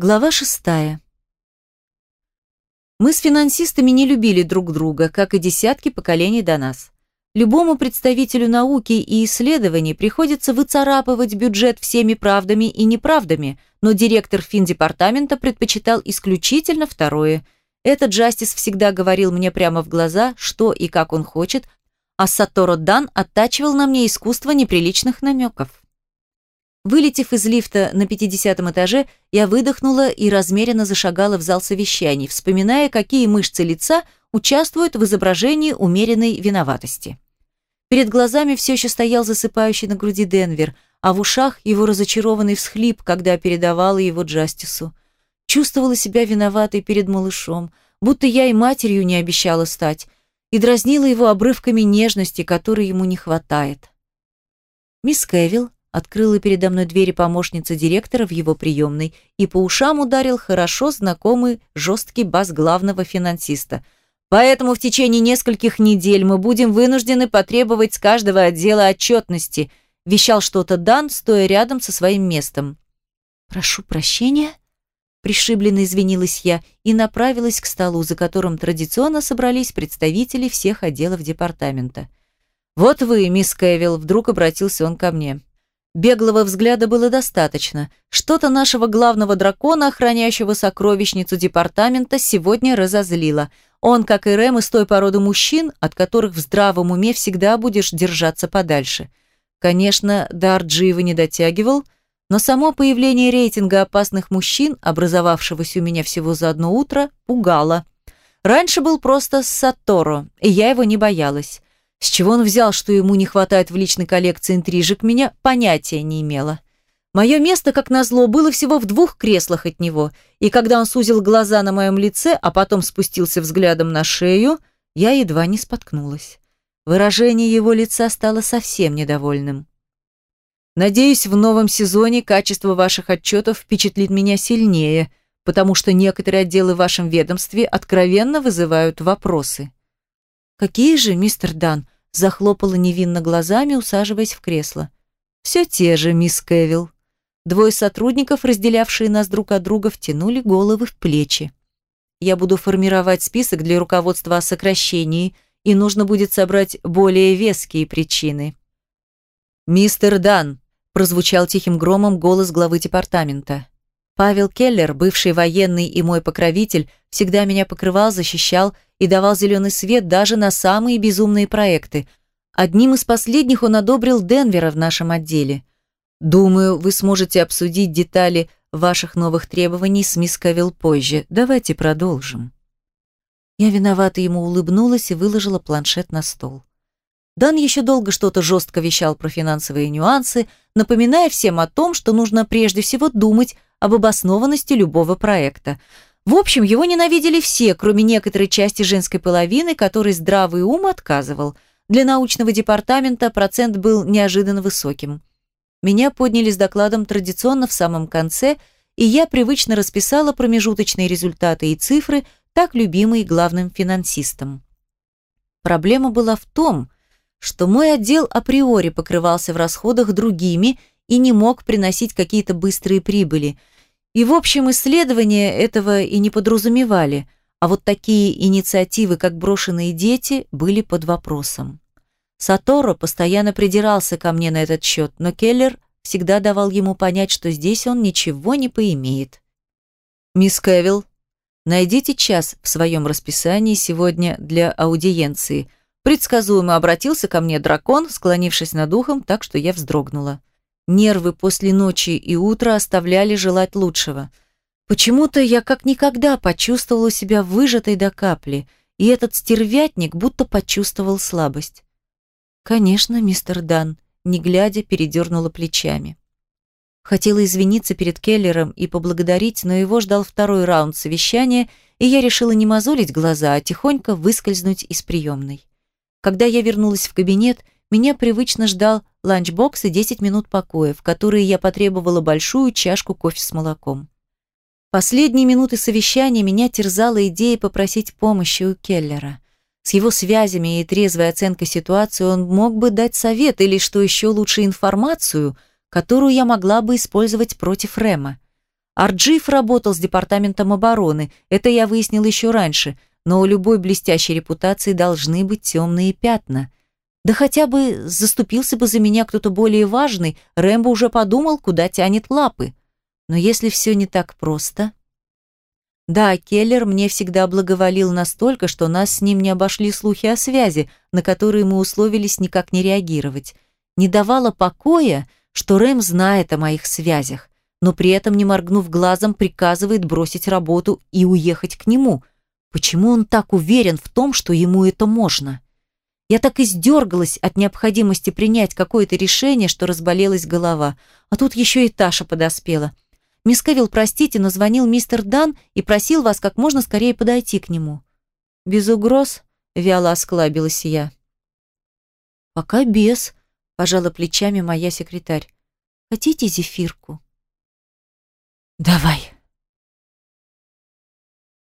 Глава шестая. Мы с финансистами не любили друг друга, как и десятки поколений до нас. Любому представителю науки и исследований приходится выцарапывать бюджет всеми правдами и неправдами, но директор финдепартамента предпочитал исключительно второе. Этот Джастис всегда говорил мне прямо в глаза, что и как он хочет, а Саторо Дан оттачивал на мне искусство неприличных намеков. Вылетев из лифта на 50 этаже, я выдохнула и размеренно зашагала в зал совещаний, вспоминая, какие мышцы лица участвуют в изображении умеренной виноватости. Перед глазами все еще стоял засыпающий на груди Денвер, а в ушах его разочарованный всхлип, когда передавала его Джастису. Чувствовала себя виноватой перед малышом, будто я и матерью не обещала стать, и дразнила его обрывками нежности, которой ему не хватает. Мисс Кевилл открыла передо мной двери помощница директора в его приемной и по ушам ударил хорошо знакомый жесткий бас главного финансиста. Поэтому в течение нескольких недель мы будем вынуждены потребовать с каждого отдела отчетности, вещал что-то Дан, стоя рядом со своим местом. «Прошу прощения», — пришибленно извинилась я и направилась к столу, за которым традиционно собрались представители всех отделов департамента. «Вот вы, мисс Кэвилл», — вдруг обратился он ко мне. Беглого взгляда было достаточно. Что-то нашего главного дракона, охраняющего сокровищницу департамента, сегодня разозлило. Он, как и Рэм, из той породы мужчин, от которых в здравом уме всегда будешь держаться подальше. Конечно, дар Дживы не дотягивал, но само появление рейтинга опасных мужчин, образовавшегося у меня всего за одно утро, пугало. Раньше был просто Саторо, и я его не боялась. С чего он взял, что ему не хватает в личной коллекции интрижек, меня понятия не имела. Мое место, как назло, было всего в двух креслах от него, и когда он сузил глаза на моем лице, а потом спустился взглядом на шею, я едва не споткнулась. Выражение его лица стало совсем недовольным. «Надеюсь, в новом сезоне качество ваших отчетов впечатлит меня сильнее, потому что некоторые отделы в вашем ведомстве откровенно вызывают вопросы». «Какие же, мистер Дан?» – захлопала невинно глазами, усаживаясь в кресло. «Все те же, мисс Кевилл». Двое сотрудников, разделявшие нас друг от друга, втянули головы в плечи. «Я буду формировать список для руководства о сокращении, и нужно будет собрать более веские причины». «Мистер Дан», – прозвучал тихим громом голос главы департамента. Павел Келлер, бывший военный и мой покровитель, всегда меня покрывал, защищал и давал зеленый свет даже на самые безумные проекты. Одним из последних он одобрил Денвера в нашем отделе. Думаю, вы сможете обсудить детали ваших новых требований с мисс Кавилл позже. Давайте продолжим. Я виновата ему улыбнулась и выложила планшет на стол. Дан еще долго что-то жестко вещал про финансовые нюансы, напоминая всем о том, что нужно прежде всего думать об обоснованности любого проекта. В общем, его ненавидели все, кроме некоторой части женской половины, которой здравый ум отказывал. Для научного департамента процент был неожиданно высоким. Меня подняли с докладом традиционно в самом конце, и я привычно расписала промежуточные результаты и цифры, так любимые главным финансистом. Проблема была в том, что мой отдел априори покрывался в расходах другими и не мог приносить какие-то быстрые прибыли. И, в общем, исследования этого и не подразумевали, а вот такие инициативы, как брошенные дети, были под вопросом. Саторо постоянно придирался ко мне на этот счет, но Келлер всегда давал ему понять, что здесь он ничего не поимеет. «Мисс Кевилл, найдите час в своем расписании сегодня для аудиенции», предсказуемо обратился ко мне дракон, склонившись над ухом, так что я вздрогнула. Нервы после ночи и утра оставляли желать лучшего. Почему-то я как никогда почувствовала себя выжатой до капли, и этот стервятник будто почувствовал слабость. «Конечно, мистер Дан», не глядя, передернула плечами. Хотела извиниться перед Келлером и поблагодарить, но его ждал второй раунд совещания, и я решила не мозолить глаза, а тихонько выскользнуть из приемной. Когда я вернулась в кабинет, меня привычно ждал ланчбокс и 10 минут покоя, в которые я потребила большую чашку кофе с молоком. Последние минуты совещания меня терзала идея попросить помощи у Келлера. С его связями и трезвой оценкой ситуации он мог бы дать совет или, что еще лучше, информацию, которую я могла бы использовать против Рема. Арджиф работал с департаментом обороны, это я выяснил еще раньше, но у любой блестящей репутации должны быть темные пятна. Да хотя бы заступился бы за меня кто-то более важный, Рэмбо уже подумал, куда тянет лапы. Но если все не так просто... Да, Келлер мне всегда благоволил настолько, что нас с ним не обошли слухи о связи, на которые мы условились никак не реагировать. Не давало покоя, что Рэм знает о моих связях, но при этом, не моргнув глазом, приказывает бросить работу и уехать к нему. Почему он так уверен в том, что ему это можно? Я так издергалась от необходимости принять какое-то решение, что разболелась голова. А тут еще и Таша подоспела – Мисс Кевилл, простите, но звонил мистер Дан и просил вас как можно скорее подойти к нему. Без угроз? Вяло осклабилась я. Пока без, пожала плечами моя секретарь. Хотите зефирку? Давай.